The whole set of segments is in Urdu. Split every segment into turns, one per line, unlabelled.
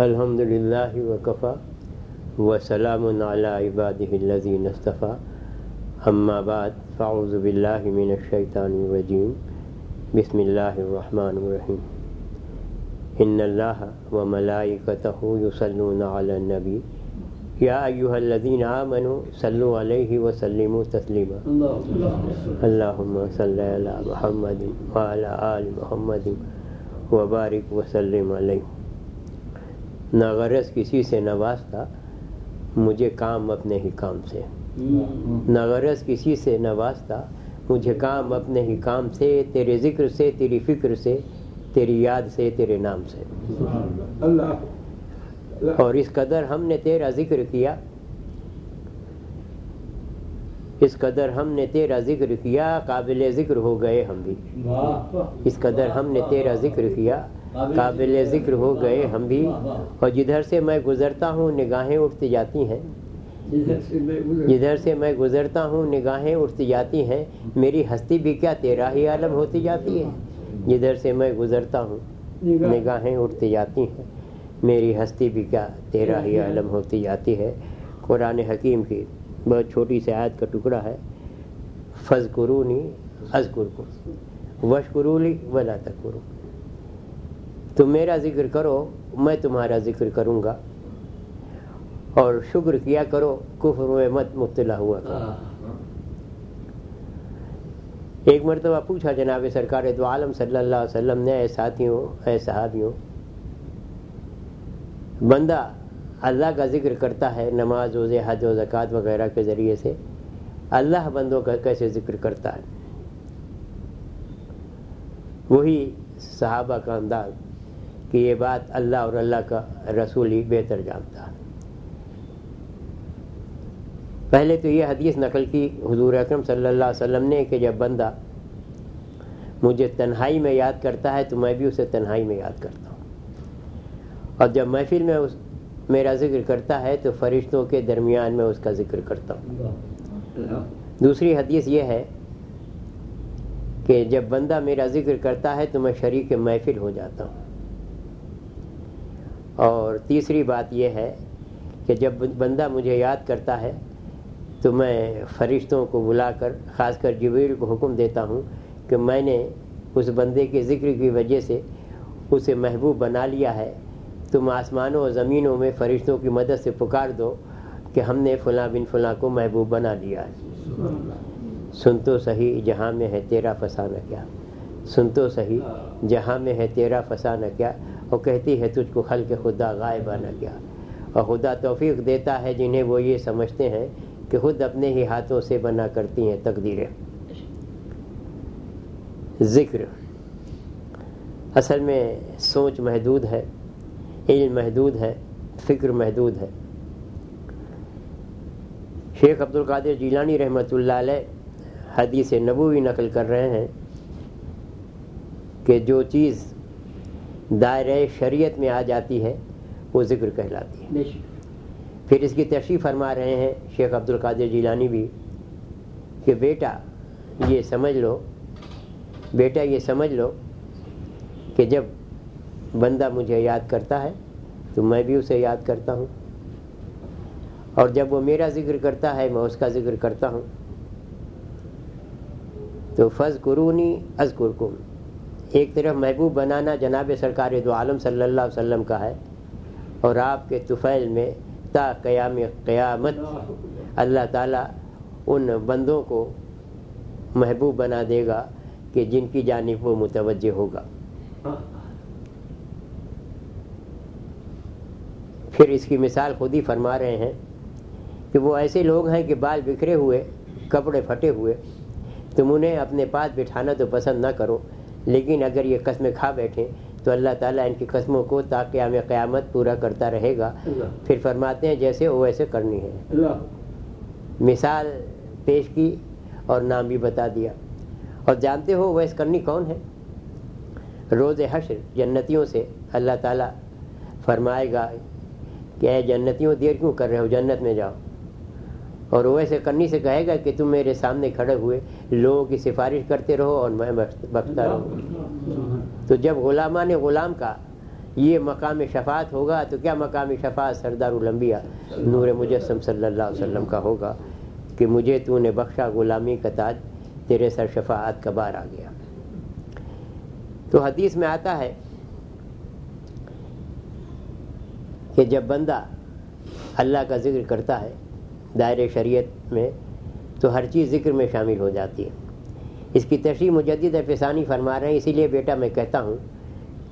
الحمد لله وكفى وسلام على عباده الذين اصطفى أما بعد فأعوذ بالله من الشيطان الرجيم بسم الله الرحمن الرحيم إن الله وملائكته يصلون على النبي يا أيها الذين آمنوا صلوا عليه وسلموا تسليما اللهم صل على محمد وعلى آل محمد وبارك وسلم عليه نہ غرض کسی سے نوازتا مجھے کام اپنے ہی کام سے۔ نہ غرض کسی سے نوازتا مجھے کام اپنے ہی کام سے تیرے ذکر سے تیری فکر سے تیری یاد سے تیرے نام سے۔ اور اس قدر ہم نے تیرا ذکر کیا اس قدر ہم نے تیرا ذکر کیا قابل ذکر ہو گئے ہم بھی۔ اس قدر ہم نے تیرا ذکر کیا قابل ذکر ہو گئے، ہم بھی۔ اور جدھر سے میں گزرتا ہوں، نگاہیں اٹھتی جاتی ہیں۔ جدھر سے میں گزرتا ہوں، نگاہیں اٹھتی جاتی ہیں۔ میری ہستی بھی کیا تیرا ہی عالم ہوتی جاتی ہے؟ جدھر سے میں گزرتا ہوں، نگاہیں اٹھتی جاتی ہیں۔ میری ہستی بھی کیا تیرا ہی عالم ہوتی جاتی ہے؟ قرآن حکیم کی بہت چھوٹی سی آیت کا ٹکڑا ہے۔ فض قرونی ازکر کو وش قرولی ولا تک تم میرا ذکر کرو میں تمہارا ذکر کروں گا۔ اور شکر کیا کرو کفر میں مت مبتلا ہوا کرو۔ ایک مرتبہ پوچھا جناب سرکار دو عالم صلی اللہ علیہ وسلم نے اے ساتھیوں اے صحابیوں بندہ اللہ کا ذکر کرتا ہے نماز و حج و زکوٰۃ وغیرہ کے ذریعے سے اللہ بندوں کا کیسے ذکر کرتا ہے؟ وہی صحابہ کا انداز۔ کہ یہ بات اللہ اور اللہ کا رسول ہی بہتر جانتا پہلے تو یہ حدیث نقل کی حضور اکرم صلی اللہ علیہ وسلم نے کہ جب بندہ مجھے تنہائی میں یاد کرتا ہے تو میں بھی اسے تنہائی میں یاد کرتا ہوں۔ اور جب محفل میں اس میرا ذکر کرتا ہے تو فرشتوں کے درمیان میں اس کا ذکر کرتا ہوں۔ دوسری حدیث یہ ہے کہ جب بندہ میرا ذکر کرتا ہے تو میں شریک محفل ہو جاتا ہوں۔ اور تیسری بات یہ ہے کہ جب بندہ مجھے یاد کرتا ہے تو میں فرشتوں کو بلا کر، خاص کر جبیر کو حکم دیتا ہوں کہ میں نے اس بندے کے ذکر کی وجہ سے اسے محبوب بنا لیا ہے۔ تم آسمانوں اور زمینوں میں فرشتوں کی مدد سے پکار دو کہ ہم نے فلاں بن فلاں کو محبوب بنا لیا ہے۔ سن تو صحیح جہاں میں ہے تیرا فسانہ کیا۔ سن تو صحیح جہاں میں ہے تیرا فسانہ کیا۔ وہ کہتی ہے تجھ کو خلق خدا غائب نہ کیا۔ اور خدا توفیق دیتا ہے جنہیں وہ یہ سمجھتے ہیں کہ خود اپنے ہی ہاتھوں سے بنا کرتی ہیں تقدیریں۔ ذکر۔ اصل میں سوچ محدود ہے، علم محدود ہے، فکر محدود ہے۔ شیخ عبد القادر جیلانی رحمۃ اللہ علیہ حدیث نبوی نقل کر رہے ہیں کہ جو چیز دائرۂ شریعت میں آ جاتی ہے وہ ذکر کہلاتی ہے۔ پھر اس کی تشریح فرما رہے ہیں شیخ عبد القادر جیلانی بھی کہ بیٹا یہ سمجھ لو بیٹا یہ سمجھ لو کہ جب بندہ مجھے یاد کرتا ہے تو میں بھی اسے یاد کرتا ہوں۔ اور جب وہ میرا ذکر کرتا ہے میں اس کا ذکر کرتا ہوں۔ تو فض قرونی از قرکم ایک طرف محبوب بنانا جناب سرکار دو عالم صلی اللہ علیہ وسلم کا ہے، اور آپ کے طفیل میں تا قیام قیامت اللہ تعالیٰ ان بندوں کو محبوب بنا دے گا کہ جن کی جانب وہ متوجہ ہوگا۔ پھر اس کی مثال خود ہی فرما رہے ہیں کہ وہ ایسے لوگ ہیں کہ بال بکھرے ہوئے، کپڑے پھٹے ہوئے، تم انہیں اپنے پاس بٹھانا تو پسند نہ کرو لیکن اگر یہ قسمیں کھا بیٹھیں تو اللہ تعالیٰ ان کی قسموں کو تاکہ ہمیں قیامت پورا کرتا رہے گا۔ پھر فرماتے ہیں جیسے وہ ویسے کرنی ہے۔ مثال پیش کی اور نام بھی بتا دیا۔ اور جانتے ہو ویس کرنی کون ہے؟ روز حشر جنتیوں سے اللہ تعالیٰ فرمائے گا کہ اے جنتیوں دیر کیوں کر رہے ہو؟ جنت میں جاؤ۔ اور وہ ایسے کرنی سے کہے گا کہ تم میرے سامنے کھڑے ہوئے لوگوں کی سفارش کرتے رہو اور میں بختا رہوں۔ تو جب غلامہ نے غلام کا یہ مقام شفاعت ہوگا، تو کیا مقام شفاعت سردار الانبیاء نور مجسم صلی اللہ علیہ وسلم کا ہوگا؟ کہ مجھے تو نے بخشا غلامی کا تاج، تیرے سر شفاعت کا بار آ گیا۔ تو حدیث میں آتا ہے کہ جب بندہ اللہ کا ذکر کرتا ہے دائر شریعت میں تو ہر چیز ذکر میں شامل ہو جاتی ہے۔ اس کی تشریح مجدد فسانی فرما رہے ہیں، اسی لیے بیٹا میں کہتا ہوں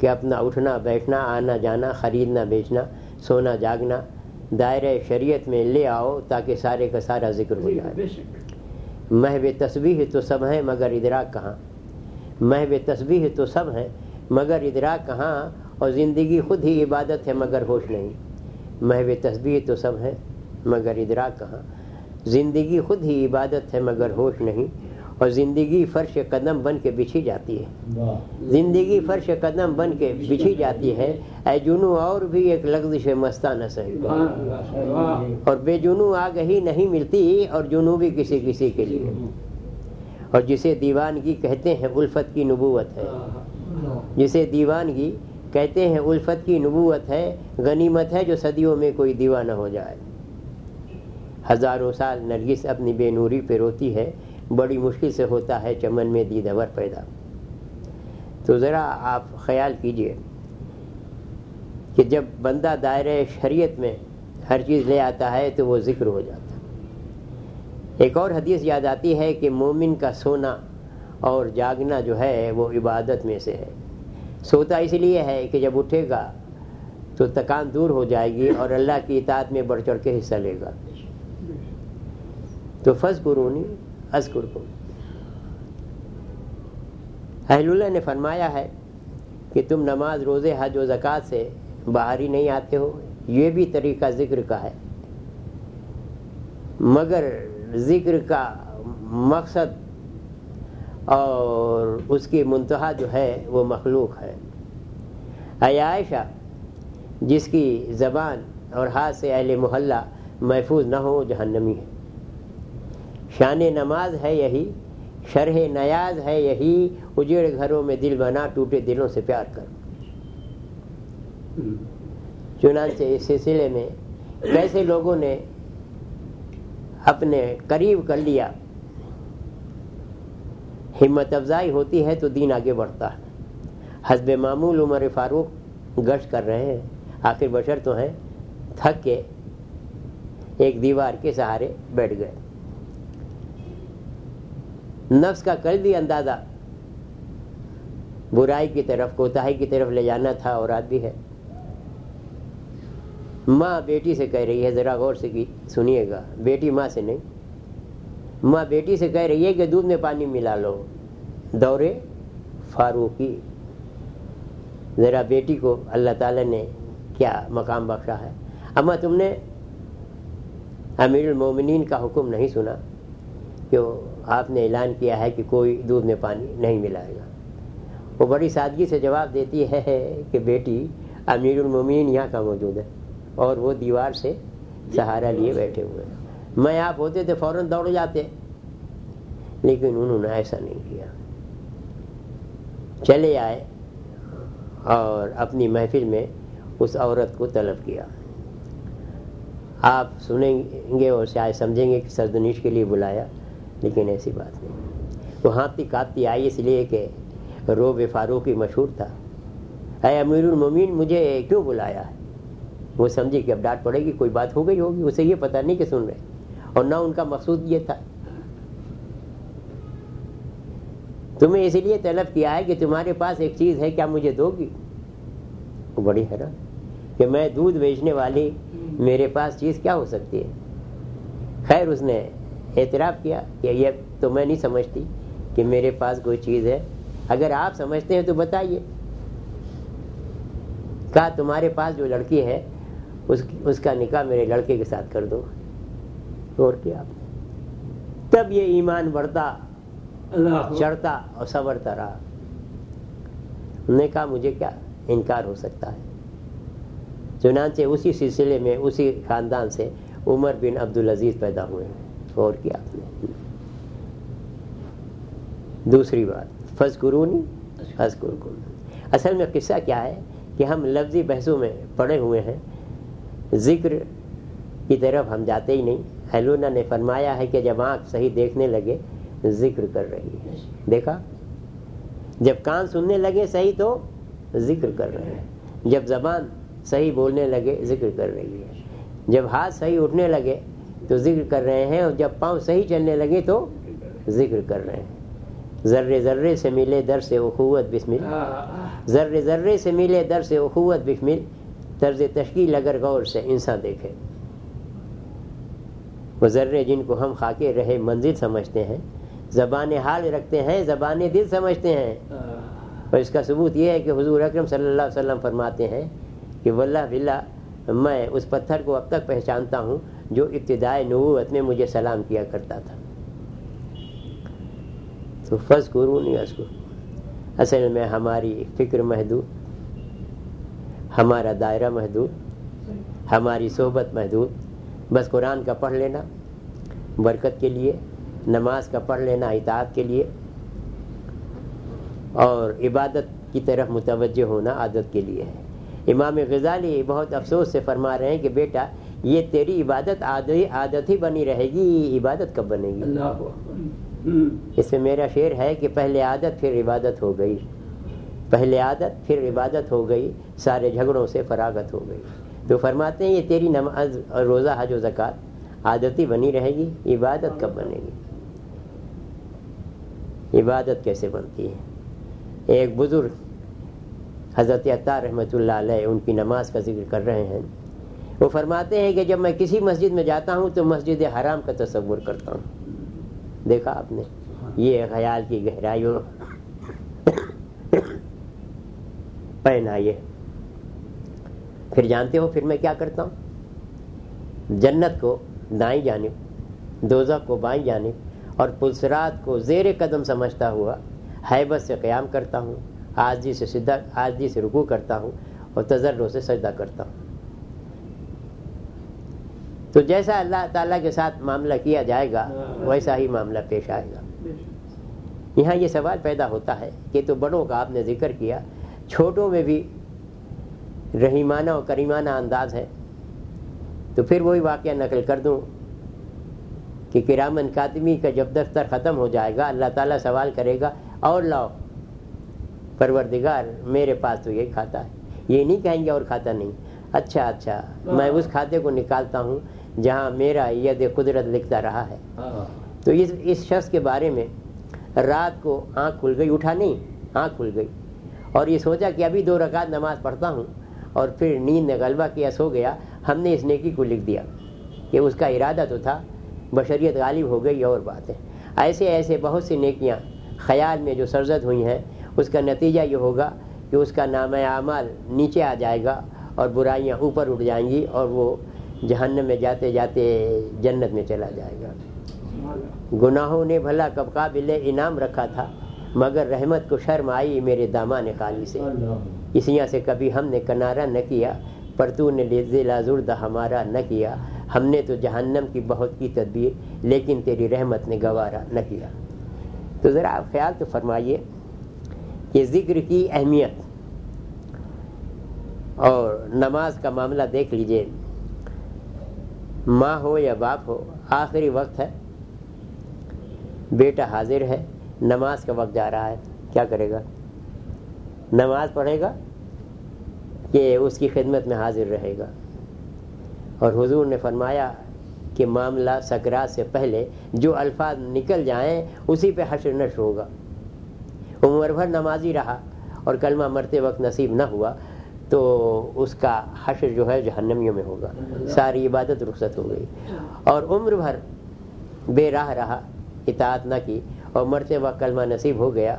کہ اپنا اٹھنا، بیٹھنا، آنا جانا، خریدنا، بیچنا، سونا، جاگنا دائرۂ شریعت میں لے آؤ تاکہ سارے کا سارا ذکر ہو جائے۔ محب تصویر تو سب ہیں مگر ادراک کہاں؟ محب تصویر تو سب ہیں مگر ادراک کہاں؟ اور زندگی خود ہی عبادت ہے مگر ہوش نہیں۔ محب تصویر تو سب ہیں مگر ادراک کہاں؟ زندگی خود ہی عبادت ہے مگر ہوش نہیں اور زندگی فرش قدم بن کے بچھی جاتی ہے۔ زندگی فرش قدم بن کے بچھی جاتی ہے اے جنو اور بھی ایک لغزش مستانہ سہی اور بے جنو آگ ہی نہیں ملتی اور جنو بھی کسی کسی کے لیے۔ اور جسے دیوانگی کہتے ہیں الفت کی نبوت ہے۔ جسے دیوانگی کہتے ہیں الفت کی نبوت ہے غنیمت ہے جو صدیوں میں کوئی دیوانہ ہو جائے۔ ہزاروں سال نرگس اپنی بے نوری پہ روتی ہے، بڑی مشکل سے ہوتا ہے چمن میں دیدور پیدا۔ تو ذرا آپ خیال کیجیے کہ جب بندہ دائرۂ شریعت میں ہر چیز لے آتا ہے تو وہ ذکر ہو جاتا۔ ایک اور حدیث یاد آتی ہے کہ مومن کا سونا اور جاگنا جو ہے وہ عبادت میں سے ہے۔ سوتا اس لیے ہے کہ جب اٹھے گا تو تکان دور ہو جائے گی اور اللہ کی اطاعت میں بڑھ چڑھ کے حصہ لے گا۔ تو فض قرونی ازکر کو اہل اللہ نے فرمایا ہے کہ تم نماز روزے، حج و زکوٰۃ سے باہر ہی نہیں آتے ہو۔ یہ بھی طریقہ ذکر کا ہے۔ مگر ذکر کا مقصد اور اس کی منتہا جو ہے وہ مخلوق ہے۔ عائشہ، جس کی زبان اور ہاتھ سے اہل محلہ محفوظ نہ ہو جہنمی ہے۔ شان نماز ہے یہی، شرح نیاز ہے یہی اجڑ گھروں میں دل بنا، ٹوٹے دلوں سے پیار کر۔ چنانچہ اس سلسلے میں کیسے لوگوں نے اپنے قریب کر لیا۔ ہمت افزائی ہوتی ہے تو دین آگے بڑھتا۔ ہے حسب معمول عمر فاروق گشت کر رہے ہیں۔ آخر بشر تو ہیں۔ تھک کے ایک دیوار کے سہارے بیٹھ گئے۔ نفس کا کل بھی اندازہ۔ برائی کی طرف، کوتاہی کی طرف لے جانا تھا، اور آج بھی ہے۔ ماں بیٹی سے کہہ رہی ہے، ذرا غور سے سنیے گا۔ بیٹی ماں سے نہیں۔ ماں بیٹی سے کہہ رہی ہے کہ دودھ میں پانی ملا لو۔ دورے فاروقی۔ ذرا بیٹی کو اللہ تعالی نے کیا مقام بخشا ہے۔ اما تم نے امیر المومنین کا حکم نہیں سنا کہ آپ نے اعلان کیا ہے کہ کوئی دودھ میں پانی نہیں ملائے گا۔ وہ بڑی سادگی سے جواب دیتی ہے کہ بیٹی، امیر المومین یہاں کا موجود ہے اور وہ دیوار سے سہارا لیے بیٹھے ہوئے ہیں۔ میں آپ ہوتے تھے فوراً دوڑ جاتے، لیکن انہوں نے ایسا نہیں کیا۔ چلے آئے اور اپنی محفل میں اس عورت کو طلب کیا۔ آپ سنیں گے اور شاید سمجھیں گے کہ سردنیش کے لیے بلایا۔ لیکن ایسی بات نہیں۔ وہ ہانپتی کاپتی آئی اس لیے کہ روب فاروقی مشہور تھا۔ اے امیر المومین مجھے کیوں بلایا؟ ہے وہ سمجھی کہ اب ڈانٹ پڑے گی، کوئی بات ہو گئی ہوگی، اسے یہ پتہ نہیں کہ سن رہے۔ اور نہ ان کا مقصود یہ تھا۔ تمہیں اسی لیے طلب کیا ہے کہ تمہارے پاس ایک چیز ہے، کیا مجھے دو گی؟ وہ بڑی حیران۔ کہ میں دودھ بیچنے والی، میرے پاس چیز کیا ہو سکتی ہے؟ خیر، اس نے اعتراف کیا کہ یہ تو میں نہیں سمجھتی کہ میرے پاس کوئی چیز ہے۔ اگر آپ سمجھتے ہیں تو بتائیے۔ کہا تمہارے پاس جو لڑکی ہے اس اس کا نکاح میرے لڑکے کے ساتھ کر دو۔ اور کیا؟ تب یہ ایمان بڑھتا چڑھتا اور سورتا رہا۔ نے کہا مجھے کیا انکار ہو سکتا ہے؟ چنانچہ اسی سلسلے میں اسی خاندان سے عمر بن عبدالعزیز پیدا ہوئے۔ اور کیا آپ نے۔ دوسری بات فض قرونی فض قرون اصل میں قصہ کیا ہے کہ ہم لفظی بحثوں میں پڑے ہوئے ہیں۔ ذکر کی طرف ہم جاتے ہی نہیں۔ حلونا نے فرمایا ہے کہ جب آنکھ صحیح دیکھنے لگے، ذکر کر رہی ہے۔ دیکھا؟ جب کان سننے لگے صحیح تو ذکر کر رہے ہیں۔ جب زبان صحیح بولنے لگے، ذکر کر رہی ہے۔ جب ہاتھ صحیح اٹھنے لگے تو ذکر کر رہے ہیں اور جب پاؤں صحیح چلنے لگے تو ذکر کر رہے ہیں۔ ذرے ذرے سے ملے در سے اخوت بسمل ذرے ذرے سے ملے در سے اخوت بسمل طرز تشکیل اگر غور سے انسان دیکھے۔ وہ ذرے جن کو ہم خاکے رہے منزل سمجھتے ہیں زبان حال رکھتے ہیں زبان دل سمجھتے ہیں۔ اور اس کا ثبوت یہ ہے کہ حضور اکرم صلی اللہ علیہ وسلم فرماتے ہیں کہ واللہ باللہ میں اس پتھر کو اب تک پہچانتا ہوں۔ جو ابتدائے نبوت میں مجھے سلام کیا کرتا تھا۔ تو فض کروں اصل میں ہماری فکر محدود، ہمارا دائرہ محدود، ہماری صحبت محدود۔ بس قرآن کا پڑھ لینا، برکت کے لیے، نماز کا پڑھ لینا، اطاعت کے لیے، اور عبادت کی طرف متوجہ ہونا عادت کے لیے ہے۔ امام غزالی بہت افسوس سے فرما رہے ہیں کہ بیٹا یہ تیری عبادت عادت ہی بنی رہے گی عبادت کب بنے گی؟ اس میں میرا شعر ہے کہ پہلے عادت پھر عبادت ہو گئی۔ پہلے عادت پھر عبادت ہو گئی سارے جھگڑوں سے فراغت ہو گئی۔ تو فرماتے ہیں یہ تیری نماز اور روزہ حج و زکوٰۃ عادت ہی بنی رہے گی عبادت کب بنے گی؟ عبادت کیسے بنتی ہے؟ ایک بزرگ حضرت عطار رحمۃ اللہ علیہ ان کی نماز کا ذکر کر رہے ہیں۔ وہ فرماتے ہیں کہ جب میں کسی مسجد میں جاتا ہوں تو مسجد حرام کا تصور کرتا ہوں۔ دیکھا آپ نے؟ یہ خیال کی گہرائیوں پہنائیے پھر جانتے ہو پھر میں کیا کرتا ہوں؟ جنت کو دائیں جانب دوزہ کو بائیں جانب اور پلسرات کو زیر قدم سمجھتا ہوا حیبت سے قیام کرتا ہوں آجی سے سدھا آجی جی سے رکو کرتا ہوں اور تجربوں سے سجدہ کرتا ہوں۔ تو جیسا اللہ تعالیٰ کے ساتھ معاملہ کیا جائے گا ویسا ہی معاملہ پیش آئے گا۔ یہاں یہ سوال پیدا ہوتا ہے کہ تو بڑوں کا آپ نے ذکر کیا چھوٹوں میں بھی رحیمانہ اور کریمانہ انداز ہے۔ تو پھر وہی واقعہ نقل کر دوں کہ کرامن کاتمی کا جب دفتر ختم ہو جائے گا اللہ تعالیٰ سوال کرے گا اور لاؤ پروردگار میرے پاس تو یہی کھاتا ہے۔ یہ نہیں کہیں گے اور کھاتا نہیں۔ اچھا اچھا میں اس کھاتے کو نکالتا ہوں۔ جہاں میرا ید قدرت لکھتا رہا ہے۔ تو اس اس شخص کے بارے میں رات کو آنکھ کھل گئی اٹھا نہیں آنکھ کھل گئی۔ اور یہ سوچا کہ ابھی دو رکعت نماز پڑھتا ہوں اور پھر نیند نے غلبہ کیا سو گیا ہم نے اس نیکی کو لکھ دیا کہ اس کا ارادہ تو تھا بشریت غالب ہو گئی اور بات ہے ایسے ایسے بہت سی نیکیاں خیال میں جو سرزد ہوئی ہیں اس کا نتیجہ یہ ہوگا کہ اس کا نام اعمال نیچے آ جائے گا اور برائیاں اوپر اٹھ جائیں گی اور وہ جہنم میں جاتے جاتے جنت میں چلا جائے گا۔ گناہوں نے بھلا کب قابل انعام رکھا تھا، مگر رحمت کو شرم آئی میرے دامان خالی سے۔ اس یہاں سے کبھی ہم نے کنارہ نہ کیا، پر تو نے زردہ ہمارا نہ کیا۔ ہم نے تو جہنم کی بہت کی تدبیر، لیکن تیری رحمت نے گوارا نہ کیا۔ تو ذرا آپ خیال تو فرمائیے کہ ذکر کی اہمیت اور نماز کا معاملہ دیکھ لیجیے۔ ماں ہو یا باپ ہو، آخری وقت ہے۔ بیٹا حاضر ہے، نماز کا وقت جا رہا ہے، کیا کرے گا؟ نماز پڑھے گا کہ اس کی خدمت میں حاضر رہے گا۔ اور حضور نے فرمایا کہ معاملہ سکرات سے پہلے جو الفاظ نکل جائیں، اسی پہ حشر نش ہوگا۔ عمر بھر نمازی رہا اور کلمہ مرتے وقت نصیب نہ ہوا تو اس کا حشر جو ہے جہنمیوں میں ہوگا۔ ساری عبادت رخصت ہو گئی۔ اور عمر بھر بے راہ رہا، اطاعت نہ کی اور مرتے وقت کلمہ نصیب ہو گیا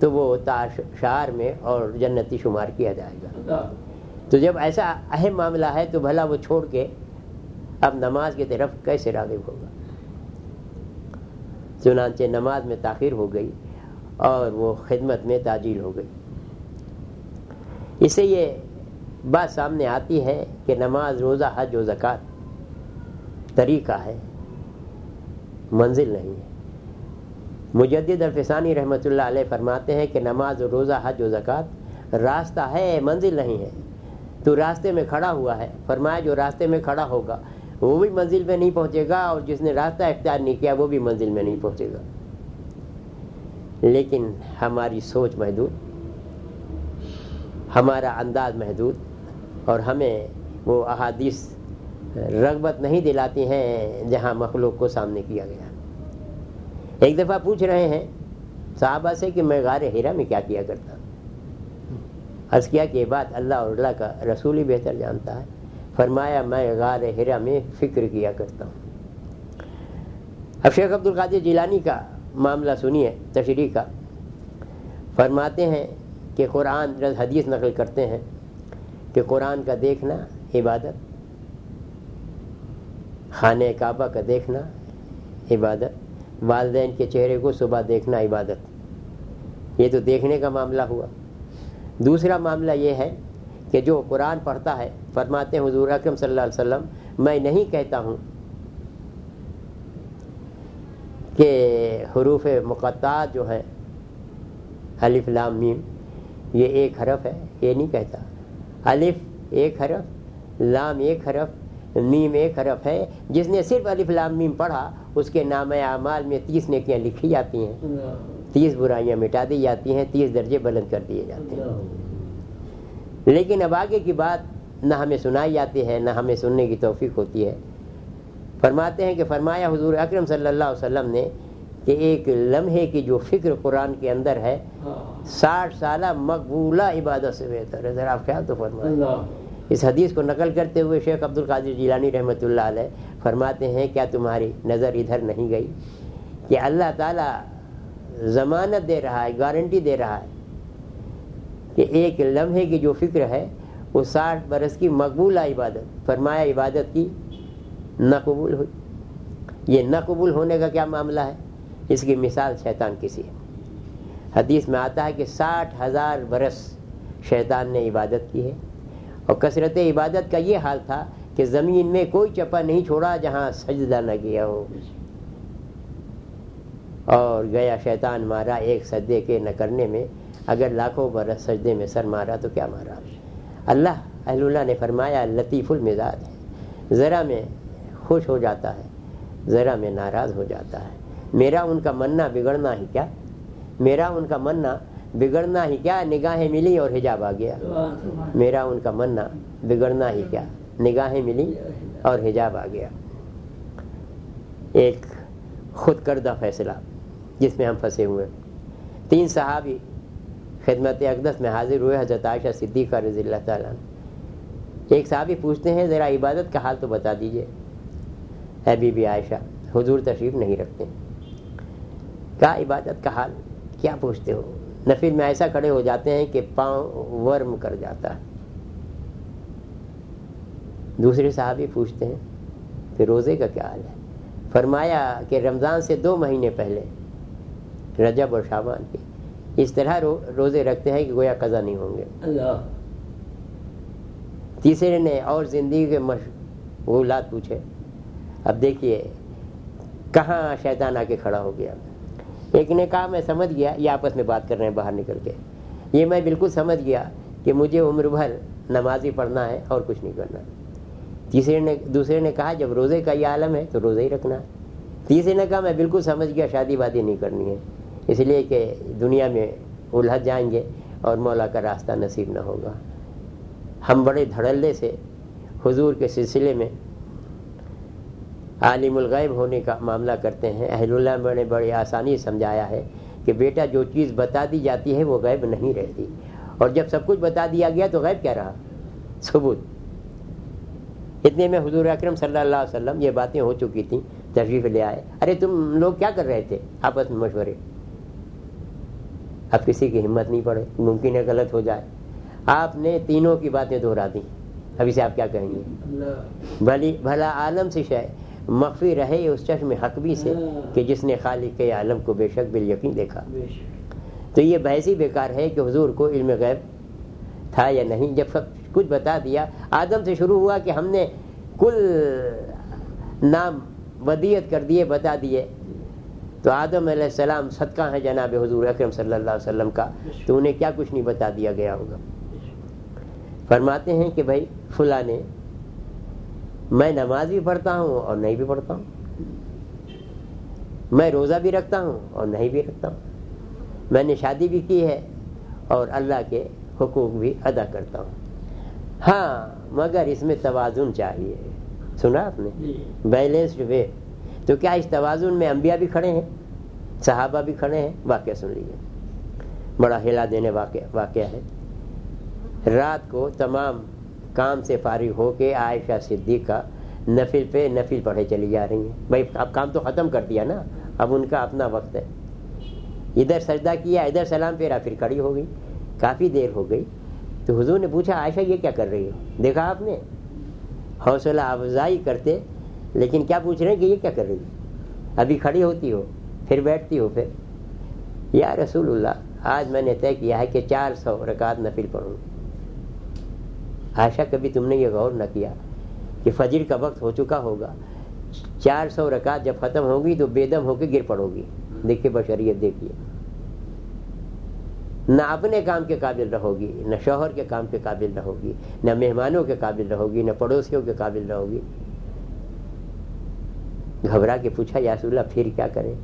تو وہ تاشار میں اور جنتی شمار کیا جائے گا۔ تو جب ایسا اہم معاملہ ہے تو بھلا وہ چھوڑ کے اب نماز کی طرف کیسے راغب ہوگا؟ چنانچہ نماز میں تاخیر ہو گئی اور وہ خدمت میں تاجیل ہو گئی۔ اس سے یہ بات سامنے آتی ہے کہ نماز روزہ، حج و زکوٰۃ طریقہ ہے، منزل نہیں ہے۔ مجدد الفسانی رحمۃ اللہ علیہ فرماتے ہیں کہ نماز و روزہ، حج و زکوٰۃ راستہ ہے، منزل نہیں ہے۔ تو راستے میں کھڑا ہوا ہے۔ فرمایا جو راستے میں کھڑا ہوگا، وہ بھی منزل میں نہیں پہنچے گا اور جس نے راستہ اختیار نہیں کیا، وہ بھی منزل میں نہیں پہنچے گا۔ لیکن ہماری سوچ محدود ہمارا انداز محدود اور ہمیں وہ احادیث رغبت نہیں دلاتی ہیں جہاں مخلوق کو سامنے کیا گیا۔ ایک دفعہ پوچھ رہے ہیں، صحابہ سے کہ میں غار ہیرا میں کیا کیا کرتا عرض کیا کہ بات اللہ اور اللہ کا رسول ہی بہتر جانتا ہے۔ فرمایا، میں غار ہیرا میں فکر کیا کرتا ہوں۔ اب شیخ عبد القادر جیلانی کا معاملہ سنیے، تشریح کا۔ فرماتے ہیں کہ قرآن حدیث نقل کرتے ہیں کہ قرآن کا دیکھنا عبادت، خانہ کعبہ کا دیکھنا عبادت، والدین کے چہرے کو صبح دیکھنا عبادت۔ یہ تو دیکھنے کا معاملہ ہوا۔ دوسرا معاملہ یہ ہے کہ جو قرآن پڑھتا ہے، فرماتے ہیں، حضور اکرم صلی اللہ علیہ وسلم، میں نہیں کہتا ہوں کہ حروف مقطعات جو ہے، الف لام میم یہ ایک حرف ہے یہ نہیں کہتا۔ الف ایک حرف لام ایک حرف میم ایک حرف ہے۔ جس نے صرف الف لام میم پڑھا اس کے نام اعمال میں تیس نیکیاں لکھی جاتی ہیں۔ تیس برائیاں مٹا دی جاتی ہیں تیس درجے بلند کر دیے جاتے ہیں۔ لیکن اب آگے کی بات نہ ہمیں سنائی جاتی ہے نہ ہمیں سننے کی توفیق ہوتی ہے۔ فرماتے ہیں کہ فرمایا حضور اکرم صلی اللہ علیہ وسلم نے کہ ایک لمحے کی جو فکر قرآن کے اندر ہے ساٹھ سالہ مقبولہ عبادت سے بہتر ہے۔ ذرا آپ خیال تو فرمائیں۔ اس حدیث کو نقل کرتے ہوئے شیخ عبد القادر جیلانی رحمۃ اللہ علیہ فرماتے ہیں کیا تمہاری نظر ادھر نہیں گئی؟ کہ اللہ تعالیٰ ضمانت دے رہا ہے گارنٹی دے رہا ہے کہ ایک لمحے کی جو فکر ہے وہ ساٹھ برس کی مقبولہ عبادت فرمایا عبادت کی نہ قبول ہوئی۔ یہ نہ قبول ہونے کا کیا معاملہ ہے؟ اس کی مثال شیطان کسی ہے۔ حدیث میں آتا ہے کہ ساٹھ ہزار برس شیطان نے عبادت کی ہے۔ اور کثرت عبادت کا یہ حال تھا کہ زمین میں کوئی چپا نہیں چھوڑا جہاں سجدہ نہ کیا ہو۔ اور گیا شیطان مارا ایک سجدے کے نہ کرنے میں، اگر لاکھوں برس سجدے میں سر مارا تو کیا مارا؟ اللہ، اہل اللہ نے فرمایا، لطیف المزاج ہے۔ ذرا میں خوش ہو جاتا ہے، ذرا میں ناراض ہو جاتا ہے۔ میرا ان کا مننا بگڑنا ہی کیا؟ میرا ان کا مننا بگڑنا ہی کیا؟ نگاہیں ملی اور حجاب آ گیا۔ میرا ان کا مننا بگڑنا ہی کیا؟ نگاہیں ملی اور حجاب آ گیا۔ ایک خود کردہ فیصلہ جس میں ہم پھنسے ہوئے تین صحابی خدمت اقدس میں حاضر ہوئے، حضرت عائشہ صدیقہ رضی اللہ تعالیٰ ایک صحابی پوچھتے ہیں، ذرا عبادت کا حال تو بتا دیجیے۔ اے بی بی عائشہ، حضور تشریف نہیں رکھتے۔ کیا عبادت کا حال؟ کیا پوچھتے ہو؟ نفل میں ایسا کھڑے ہو جاتے ہیں کہ پاؤں ورم کر جاتا ہے۔ دوسرے صحابی پوچھتے ہیں کہ روزے کا کیا حال ہے؟ فرمایا کہ رمضان سے دو مہینے پہلے رجب اور شابان کے۔ اس طرح روزے رکھتے ہیں کہ گویا قضا نہیں ہوں گے۔ اللہ۔ تیسرے نے اور زندگی کے مشغولات پوچھے اب دیکھیے کہاں شیطان آ کے کھڑا ہو گیا؟ ایک نے کہا میں سمجھ گیا یہ آپس میں بات کر رہے ہیں، باہر نکل کے۔ یہ میں بالکل سمجھ گیا کہ مجھے عمر بھر نمازی پڑھنا ہے اور کچھ نہیں کرنا۔ تیسرے نے، دوسرے نے کہا جب روزے کا یہ عالم ہے تو روزے ہی رکھنا۔ ہے تیسرے نے کہا میں بالکل سمجھ گیا، شادی وادی نہیں کرنی ہے۔ اس لیے کہ دنیا میں الجھ جائیں گے اور مولا کا راستہ نصیب نہ ہوگا۔ ہم بڑے دھڑلے سے حضور کے سلسلے میں عالم الغیب ہونے کا معاملہ کرتے ہیں۔ اہل اللہ نے بڑی آسانی سمجھایا ہے کہ بیٹا جو چیز بتا دی جاتی ہے وہ غیب نہیں رہتی۔ اور جب سب کچھ بتا دیا گیا تو غیب کیا رہا؟ ثبوت۔ اتنے میں حضور اکرم صلی اللہ علیہ وسلم یہ باتیں ہو چکی تھیں تشریف لے آئے۔ ارے تم لوگ کیا کر رہے تھے؟ آپس میں مشورے۔ اب کسی کی ہمت نہیں پڑے ممکن ہے غلط ہو جائے۔ آپ نے تینوں کی باتیں دہرا دی ابھی سے آپ کیا کہیں گے؟ بھلی بھلا عالم سے شاید مخفی رہے اس چشم حقبی سے کہ جس نے خالق عالم کو بے شک بال یقین دیکھا تو یہ بحث ہی بیکار ہے کہ حضور کو علم غیب تھا یا نہیں۔ جب سب کچھ بتا دیا آدم سے شروع ہوا کہ ہم نے کل نام ودیت کر دیے بتا دیے۔ تو آدم علیہ السلام صدقہ ہے جناب حضور اکرم صلی اللہ علیہ وسلم کا۔ تو انہیں کیا کچھ نہیں بتا دیا گیا ہوگا۔ فرماتے ہیں کہ بھائی فلاں نے میں نماز بھی پڑھتا ہوں اور نہیں بھی پڑھتا ہوں۔ میں روزہ بھی رکھتا ہوں اور نہیں بھی رکھتا ہوں۔ میں نے شادی بھی کی ہے اور اللہ کے حقوق بھی ادا کرتا ہوں۔ ہاں مگر اس میں توازن چاہیے۔ سنا آپ نے؟ بیلنسڈ وے تو کیا اس توازن میں انبیاء بھی کھڑے ہیں؟ صحابہ بھی کھڑے ہیں؟ واقعہ سن لیجیے بڑا ہلا دینے واقعہ واقعہ ہے۔ رات کو تمام کام سے فارغ ہو کے عائشہ صدیقہ نفل پہ نفل پڑھے چلی جا رہی ہیں۔ بھائی، اب کام تو ختم کر دیا نا۔ اب ان کا اپنا وقت ہے۔ ادھر سجدہ کیا، ادھر سلام پھیرا پھر کھڑی ہو گئی۔ کافی دیر ہو گئی۔ تو حضور نے پوچھا، عائشہ، یہ کیا کر رہی ہو؟ دیکھا آپ نے؟ حوصلہ افزائی کرتے، لیکن کیا پوچھ رہے ہیں کہ یہ کیا کر رہی ہے ابھی کھڑی ہوتی ہو، پھر بیٹھتی ہو، پھر۔ یا رسول اللہ، آج میں نے طے کیا ہے کہ چار سو رکعت نفل پڑھوں۔ عائشہ کبھی تم نے یہ غور نہ کیا کہ فجر کا وقت ہو چکا ہوگا۔ چار سو رکعت جب ختم ہوگی تو بے دم ہو کے گر پڑو گی۔ دیکھیے بشریت دیکھیے۔ نہ اپنے کام کے قابل رہو گی، نہ شوہر کے کام کے قابل رہو گی، نہ مہمانوں کے قابل رہو گی، نہ پڑوسیوں کے قابل رہو گی۔ گھبرا کے پوچھا، یاس اللہ پھر کیا کرے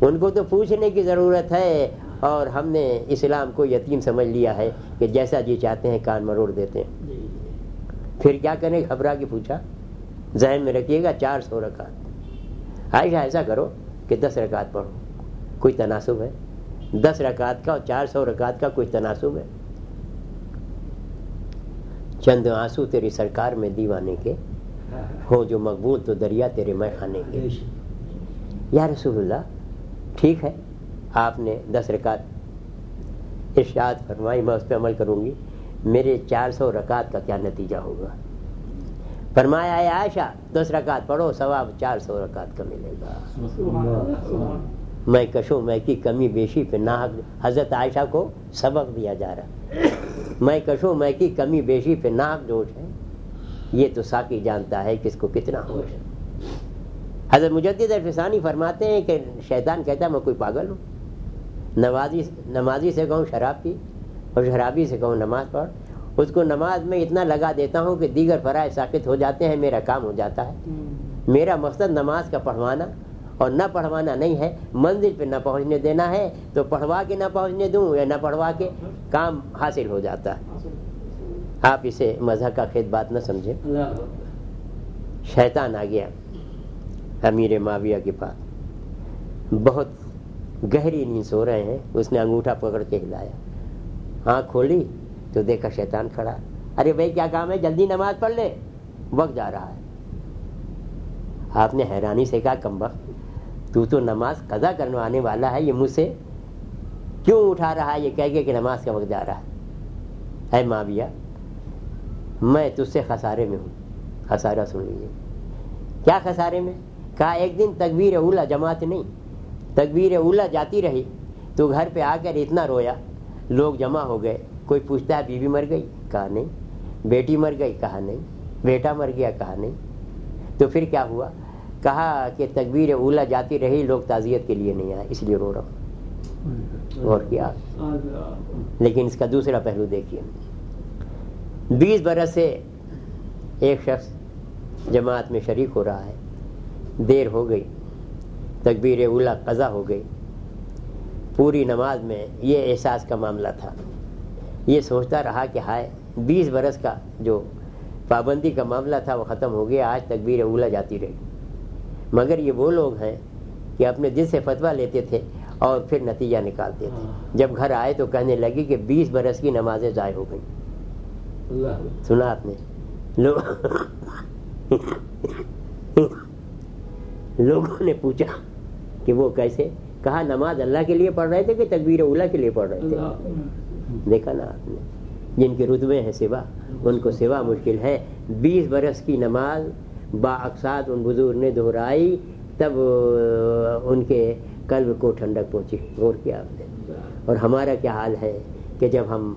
ان کو تو پوچھنے کی ضرورت ہے۔ اور ہم نے اسلام کو یتیم سمجھ لیا ہے کہ جیسا جی چاہتے ہیں کان مروڑ دیتے ہیں۔ پھر کیا کریں گھبرا کے پوچھا۔ ذہن میں رکھیے گا چار سو رکعت۔ عائشہ ایسا کرو کہ دس رکعت پڑھو۔ کوئی تناسب ہے؟ دس رکعت کا اور چار سو رکعت کا کوئی تناسب ہے؟ چند آنسو تیری سرکار میں دیوانے کے۔ ہو جو مقبول تو دریا تیرے میں کھانے کے یا رسول اللہ ٹھیک ہے۔ آپ نے دس رکعت ارشاد فرمائی، میں اس پہ عمل کروں گی۔ میرے چار سو رکعت کا کیا نتیجہ ہوگا؟ فرمایا ہے عائشہ، دس رکعت پڑھو، ثواب چار سو رکعت کا ملے گا۔ میں کشو میں کی کمی بیشی پہ نہ حضرت عائشہ کو سبق دیا جا رہا میں کشو میں کی کمی بیشی پہ ناک ڈوٹ ہے۔ یہ تو ساکی جانتا ہے کہ اس کو کتنا ہوش ہے۔ حضرت مجدد الفسانی فرماتے ہیں کہ شیطان کہتا ہے، میں کوئی پاگل ہوں؟ نمازی نمازی سے کہوں شراب پی اور شرابی سے کہوں نماز پڑھ۔ اس کو نماز میں اتنا لگا دیتا ہوں کہ دیگر فرائض ساکت ہو جاتے ہیں میرا کام ہو جاتا ہے۔ میرا مقصد نماز کا پڑھوانا اور نہ پڑھوانا نہیں ہے۔ منزل پہ نہ پہنچنے دینا ہے تو پڑھوا کے نہ پہنچنے دوں یا نہ پڑھوا کے کام حاصل ہو جاتا۔ ہے آپ اسے مذہب کا خید بات نہ سمجھے شیطان آ گیا امیر معاویہ کے پاس۔ بہت گہری نیند سو رہے ہیں، اس نے انگوٹھا پکڑ کے ہلایا۔ آنکھ کھولی تو دیکھا شیطان کھڑا۔ ارے بھائی، کیا کام ہے؟ جلدی نماز پڑھ لے۔ وقت جا رہا ہے۔ آپ نے حیرانی سے کہا، کم وقت۔ تو تو نماز قضا کروانے والا ہے، یہ مجھ سے کیوں اٹھا رہا ہے؟ یہ کہہ کے کہ نماز کا وقت جا رہا ہے۔ اے معاویہ میں تجھ سے خسارے میں ہوں۔ خسارہ سن لیجیے کیا خسارے میں؟ کہا، ایک دن تکبیر اولا جماعت نہیں۔ تکبیر اولا جاتی رہی تو گھر پہ آ کر اتنا رویا، لوگ جمع ہو گئے، کوئی پوچھتا ہے بیوی مر گئی؟ کہا نہیں۔ بیٹی مر گئی؟ کہا نہیں۔ بیٹا مر گیا؟ کہا نہیں۔ تو پھر کیا ہوا؟ کہا کہ تکبیر اولا جاتی رہی، لوگ تعزیت کے لیے نہیں آئے، اس لیے رو رہا ہوں۔ اور کیا؟ لیکن اس کا دوسرا پہلو دیکھیے۔ بیس برس سے ایک شخص جماعت میں شریک ہو رہا ہے، دیر ہو گئی۔ تکبیر اولا قضا ہو گئی۔ پوری نماز میں یہ احساس کا معاملہ تھا۔ یہ سوچتا رہا کہ ہائے بیس برس کا جو پابندی کا معاملہ تھا وہ ختم ہو گیا آج تکبیر اولا جاتی رہی۔ مگر یہ وہ لوگ ہیں کہ اپنے دل سے فتویٰ لیتے تھے اور پھر نتیجہ نکالتے تھے۔ جب گھر آئے تو کہنے لگی کہ بیس برس کی نمازیں ضائع ہو گئی سنا آپ نے۔ لوگوں نے پوچھا کہ وہ کیسے؟ کہا نماز اللہ کے لیے پڑھ رہے تھے کہ تکبیر اولا کے لیے پڑھ رہے تھے؟ دیکھا نا آپ نے؟ جن کے رتبے ہیں سوا ان کو سوا مشکل ہے۔ بیس برس کی نماز با اقساط ان بزرگ نے دہرائی تب ان کے قلب کو ٹھنڈک پہنچی۔ غور کیا آپ نے؟ اور ہمارا کیا حال ہے کہ جب ہم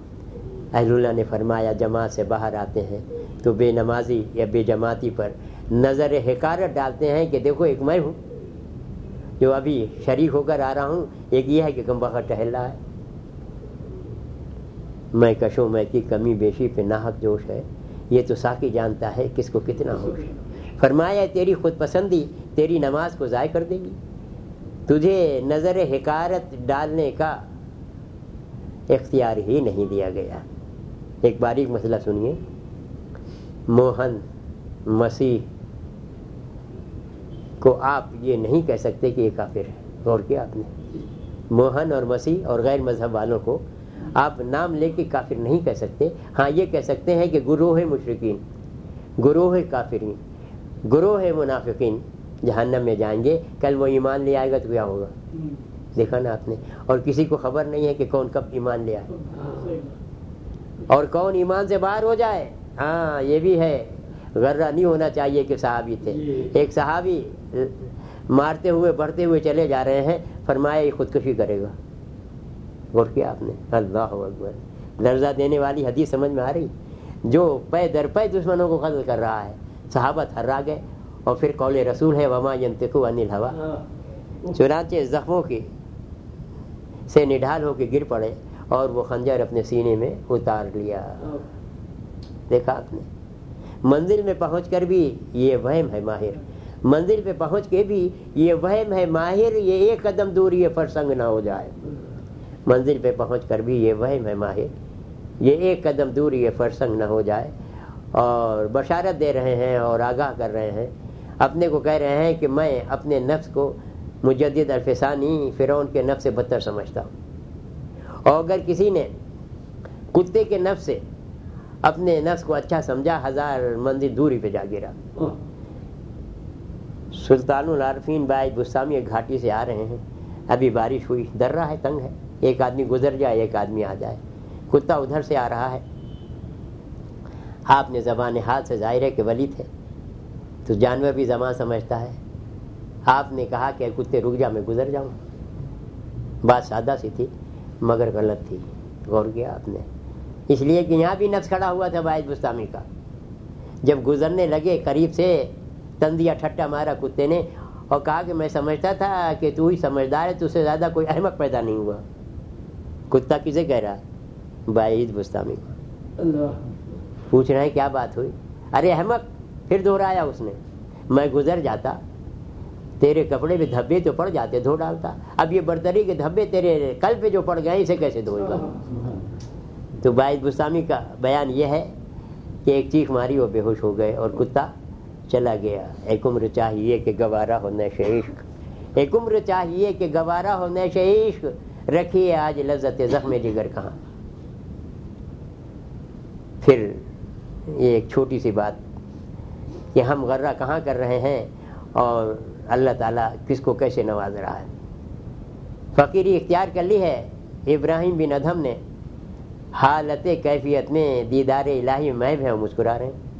اہل اللہ نے فرمایا جماعت سے باہر آتے ہیں تو بے نمازی یا بے جماعتی پر نظر حکارت ڈالتے ہیں کہ دیکھو ایک میں ہوں۔ جو ابھی شریک ہو کر آ رہا ہوں، ایک یہ ہے کہ کم وقت ٹہل رہا ہے۔ میں کشوں میں کی کمی بیشی پہ ناحق جوش ہے۔ یہ تو ساکی جانتا ہے کس کو کتنا ہوش ہے۔ فرمایا، تیری خود پسندی تیری نماز کو ضائع کر دے گی۔ تجھے نظر حکارت ڈالنے کا اختیار ہی نہیں دیا گیا۔ ایک باریک مسئلہ سنیے۔ موہن، مسیح کو آپ یہ نہیں کہہ سکتے کہ یہ کافر ہے۔ غور کیا آپ نے۔ موہن اور مسیح اور غیر مذہب والوں کو آپ نام لے کے کافر نہیں کہہ سکتے۔ ہاں یہ کہہ سکتے ہیں کہ گروہ مشرقین گروہ کافرین گروہ منافقین جہنم میں جائیں گے۔ کل وہ ایمان لے آئے گا تو کیا ہوگا؟ دیکھا نا آپ نے۔ اور کسی کو خبر نہیں ہے کہ کون کب ایمان لے آئے۔ اور کون ایمان سے باہر ہو جائے۔ ہاں یہ بھی ہے۔ غرہ نہیں ہونا چاہیے کہ صحابی تھے۔ ایک صحابی مارتے ہوئے، بڑھتے ہوئے چلے جا رہے ہیں، فرمایا، یہ خودکشی کرے گا۔ غور کیا آپ نے؟ اللہ اکبر۔ لرزہ دینے والی حدیث سمجھ میں آ رہی؟ جو پے در پے دشمنوں کو قتل کر رہا ہے۔ صحابت ہر گئے اور پھر قول رسول ہے، وما ینتقو انل ہوا چنانچہ زخموں کی سے نڈھال ہو کے گر پڑے اور وہ خنجر اپنے سینے میں اتار لیا۔ دیکھا آپ نے؟ منزل میں پہنچ کر بھی یہ وہم ہے ماہر۔ منزل پہ پہنچ کے بھی یہ وہم ہے، ماہر، یہ ایک قدم دور یہ فرسنگ نہ ہو جائے۔ منزل پہ پہنچ کر بھی یہ وہم ہے، ماہر۔ یہ ایک قدم دور یہ فرسنگ نہ ہو جائے۔ اور بشارت دے رہے ہیں اور آگاہ کر رہے ہیں۔ اپنے کو کہہ رہے ہیں کہ میں اپنے نفس کو مجدد الفسانی، فرعون کے نفس سے بدتر سمجھتا ہوں۔ اور اگر کسی نے کتے کے نفس سے اپنے نفس کو اچھا سمجھا، ہزار منزل دوری پہ جا گرا۔ سلطان العارفین بائی گسامی گھاٹی سے آ رہے ہیں۔ ابھی بارش ہوئی در رہا ہے، تنگ ہے۔ ایک آدمی گزر جائے، ایک آدمی آ جائے۔ کتا ادھر سے آ رہا ہے۔ آپ نے زبان ہاتھ سے ظاہر ہے کہ ولی تھے تو جانور بھی زبان سمجھتا ہے۔ آپ نے کہا کہ کتے رک جا، میں گزر جاؤں۔ بات سادہ سی تھی، مگر غلط تھی۔ غور کیا آپ نے۔ اس لیے کہ یہاں بھی نفس کھڑا ہوا تھا باعث بستامی کا۔ جب گزرنے لگے قریب سے تندیا ٹھٹا مارا کتے نے اور کہا کہ میں سمجھتا تھا کہ تو ہی سمجھدار ہے تو سے زیادہ کوئی احمق پیدا نہیں ہوا۔ کتا کسے کہہ رہا؟ باعث بستامی کو پوچھ رہے ہیں کیا بات ہوئی؟ ارے احمد پھر دہرایا اس نے۔ میں گزر جاتا تیرے کپڑے میں دھبے تو پڑ جاتے دھو ڈالتا۔ اب یہ برتری کے دھبے تیرے کل پہ جو پڑ گئے اسے کیسے دھوئے گا؟ تو باعث بستامی کا بیان یہ ہے کہ ایک چیخ ماری وہ بے ہوش ہو گئے اور کتا چلا گیا۔ ایک عمر چاہیے کہ گوارا ہو نیش عشق۔ ایک عمر چاہیے کہ گوارا ہو نیش عشق۔ رکھیے آج لذت زخم جگر کہاں۔ پھر یہ ایک چھوٹی سی بات کہ ہم غرہ کہاں کر رہے ہیں اور اللہ تعالیٰ کس کو کیسے نواز رہا ہے۔ فقیری اختیار کر لی ہے۔ ابراہیم بن ادھم نے حالت کیفیت میں دیدار الہی محب ہے مسکرا رہے ہیں۔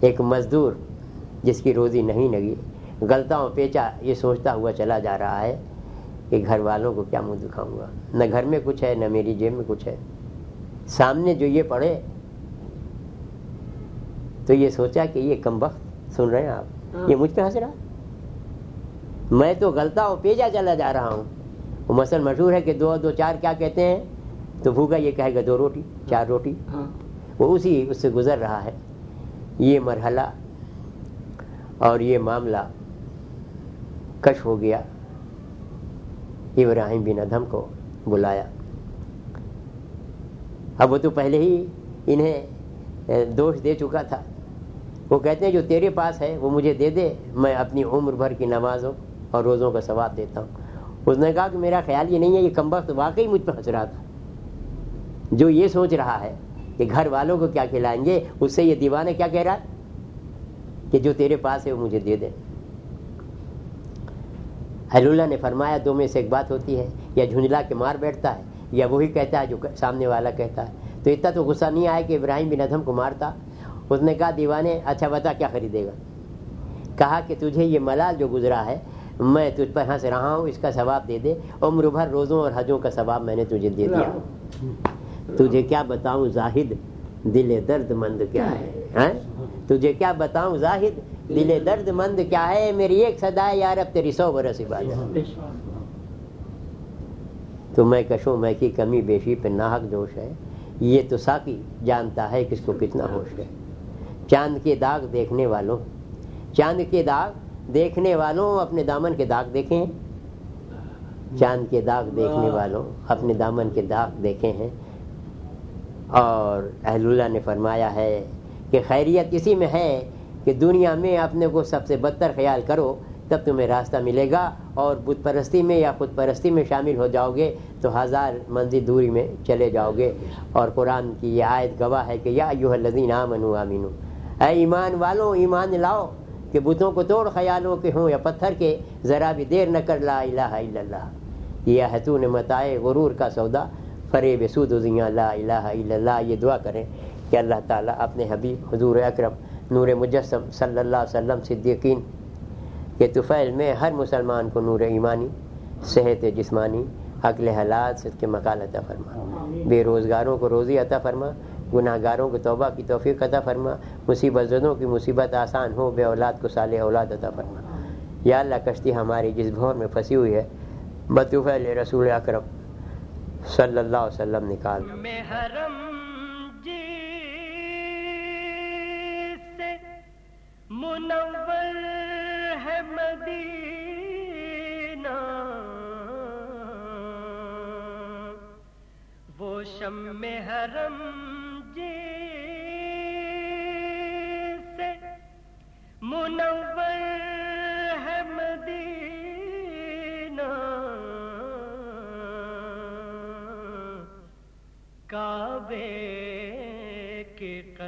ایک مزدور جس کی روزی نہیں لگی غلطہ پیچا یہ سوچتا ہوا چلا جا رہا ہے کہ گھر والوں کو کیا منہ دکھاؤں گا۔ نہ گھر میں کچھ ہے نہ میری جیب میں کچھ ہے۔ سامنے جو یہ پڑھے تو یہ سوچا کہ یہ کم وقت سن رہے ہیں آپ۔ یہ مجھ پہ ہنس رہا میں تو غلطہ ہوں پیجا چلا جا رہا ہوں۔ وہ مثلا مشہور ہے کہ دو دو چار کیا کہتے ہیں؟ تو بھوکا یہ کہے گا دو روٹی چار روٹی۔ وہ اسی اس سے گزر رہا ہے۔ یہ مرحلہ اور یہ معاملہ کش ہو گیا۔ ابراہیم بن ادھم کو بلایا۔ اب وہ تو پہلے ہی انہیں دوش دے چکا تھا۔ وہ کہتے ہیں، جو تیرے پاس ہے، وہ مجھے دے دے، میں اپنی عمر بھر کی نمازوں اور روزوں کا ثواب دیتا ہوں۔ اس نے کہا کہ میرا خیال یہ نہیں ہے، یہ کم وقت واقعی مجھ پہ ہنس رہا تھا جو یہ سوچ رہا ہے کہ گھر والوں کو کیا کھلائیں گے؟ اس سے یہ دیوانہ کیا کہہ رہا ہے؟ کہ جو تیرے پاس ہے وہ مجھے دے دے۔ اللہ نے فرمایا، دو میں سے ایک بات ہوتی ہے، یا جھنجلا کے مار بیٹھتا ہے، یا وہی کہتا ہے جو سامنے والا کہتا ہے۔ تو اتنا تو غصہ نہیں آیا کہ ابراہیم بن ادھم کو مارتا۔ اس نے کہا، دیوانے اچھا بتا، کیا خریدے گا؟ کہا کہ تجھے یہ ملال جو گزرا ہے، میں تجھ پر ہنس رہا ہوں، اس کا ثواب دے دے۔ عمر بھر روزوں اور حجوں کا ثواب میں نے تجھے دے دیا۔ تجھے کیا بتاؤں زاہد دل درد مند کیا ہے؟ تجھے کیا بتاؤں زاہد دل درد مند کیا ہے؟ میری ایک صدا ہے یار اب تیری سو برس عبادت تو میں کشوں میں کی کمی بیشی پہ ناحق دوش ہے؟ یہ تو ساکی جانتا ہے کس کو کتنا ہوش ہے۔ چاند کے داغ دیکھنے والوں چاند کے داغ دیکھنے والوں اپنے دامن کے داغ دیکھیں؟ چاند کے داغ دیکھنے والوں اپنے دامن کے داغ دیکھے ہیں؟ اور اہل اللہ نے فرمایا ہے کہ خیریت اسی میں ہے کہ دنیا میں اپنے کو سب سے بدتر خیال کرو، تب تمہیں راستہ ملے گا اور بت پرستی میں یا خود پرستی میں شامل ہو جاؤ گے تو ہزار منزل دوری میں چلے جاؤ گے۔ اور قرآن کی یہ آیت گواہ ہے کہ یا یو الذین آمنو آمینو اے ایمان والوں ایمان لاؤ کہ بتوں کو توڑ، خیالوں کے ہوں یا پتھر کے، ذرا بھی دیر نہ کر، لا الہ الا اللہ۔ یہ حتون متائے غرور کا سودا۔ فریب سود لا الہ الا اللہ یہ دعا کریں کہ اللہ تعالیٰ اپنے حبیب حضور اکرم نور مجسم صلی اللہ علیہ وسلم صدیقین کے طفیل میں ہر مسلمان کو نور ایمانی صحت جسمانی عقل حالات صدق مقال عطا فرما۔ بے روزگاروں کو روزی عطا فرما گناہ گاروں کو توبہ کی توفیق عطا فرما مصیبت زدوں کی مصیبت آسان ہو بے اولاد کو صالح اولاد عطا فرما۔ یا اللہ کشتی ہماری جس بھور میں پھنسی ہوئی ہے بطفیل رسول اکرم صلی اللہ علیہ وسلم نکال جی
منور ہے مدینہ۔ وہ شم حرم جی سے منور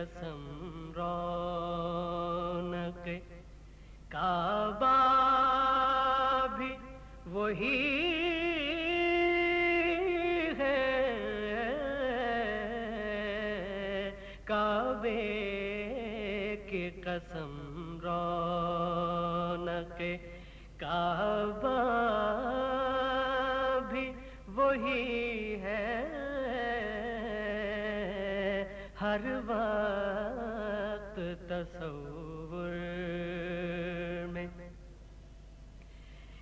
قسم رونق کعبہ بھی وہی ہے۔ کعبے کی قسم۔ تصور میں۔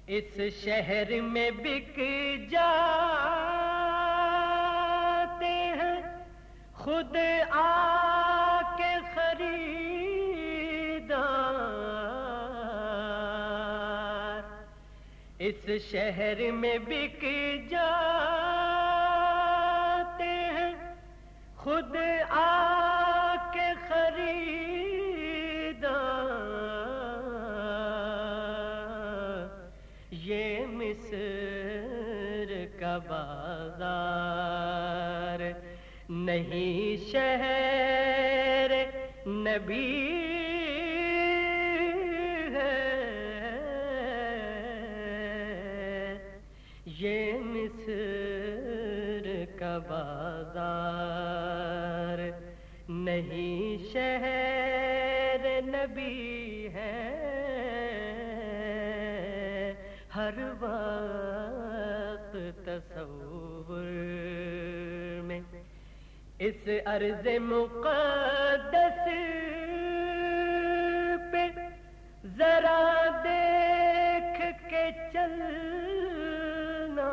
اس شہر میں بک جاتے ہیں، خود آ کے خریدار۔ اس شہر میں بک جاتے ہیں، خود آ بازار نہیں شہر نبی ہے۔ یہ مصر کا بازار نہیں شہر اس عرض مقدس پہ ذرا دیکھ کے چلنا۔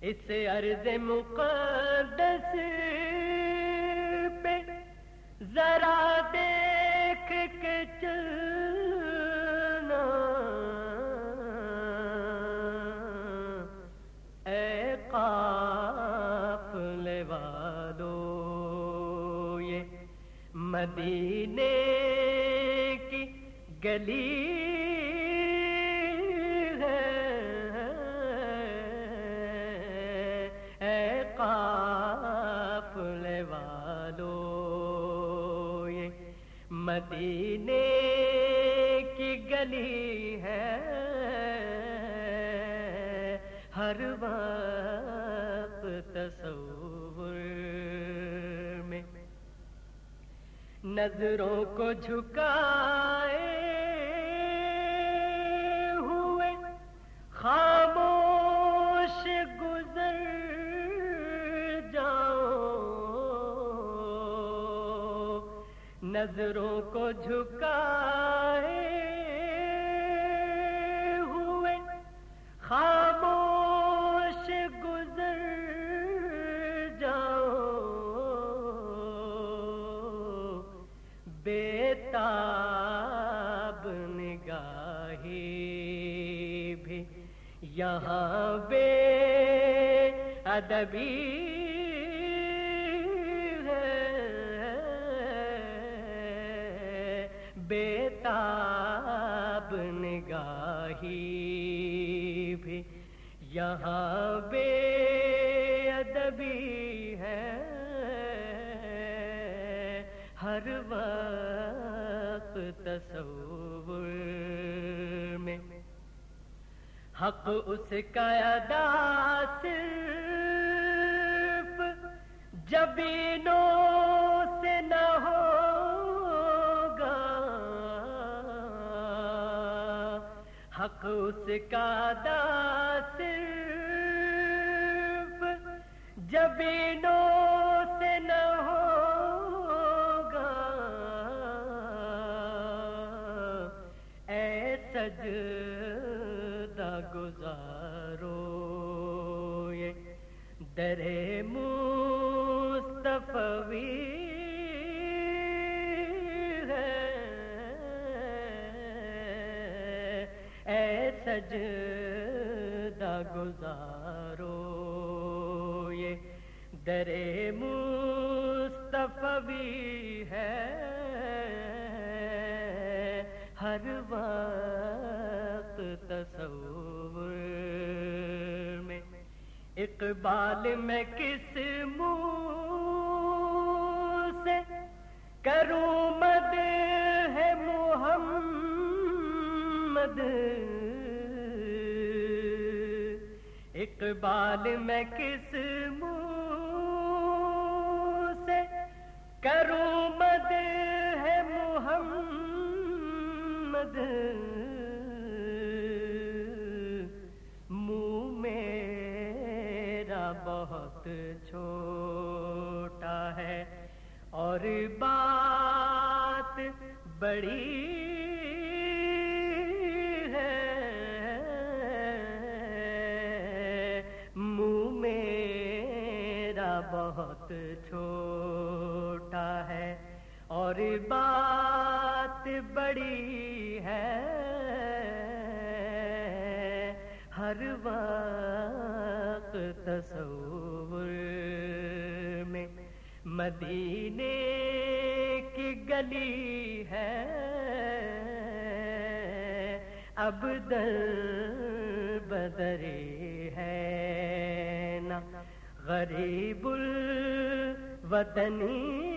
اس عرض مقدس پہ ذرا دیکھ مدینے کی گلی ہے۔ اے قافلے والو یہ مدینے کی گلی نظروں کو جھکائے ہوئے خاموش گزر جاؤ نظروں کو جھکائے ادبی ہے۔ بیتاب نگاہی بھی یہاں بے ادبی ہے۔ ہر وقت تصور میں حق اس کا ادا جبینوں سے نہ ہوگا۔ حق اس کا ادا صرف۔ جبینوں سے نہ ہوگا۔ اے سجدہ گزارو، یہ در مصطفی ہے۔ اے سجدہ گزارو، یہ در مصطفی ہے۔ ہر وقت تصور میں، اقبال میں کس منہ کروں مد ہے محمد۔ اقبال میں کس منہ سے کروں مد ہے محمد؟ منہ میرا بہت چھوٹا ہے اور بات بڑی ہے۔ منہ میرا بہت چھوٹا ہے اور بات بڑی ہے۔ ہر وقت تصور میں مدینے کی گلی اب در بدری ہے نا۔ غریب الوطنی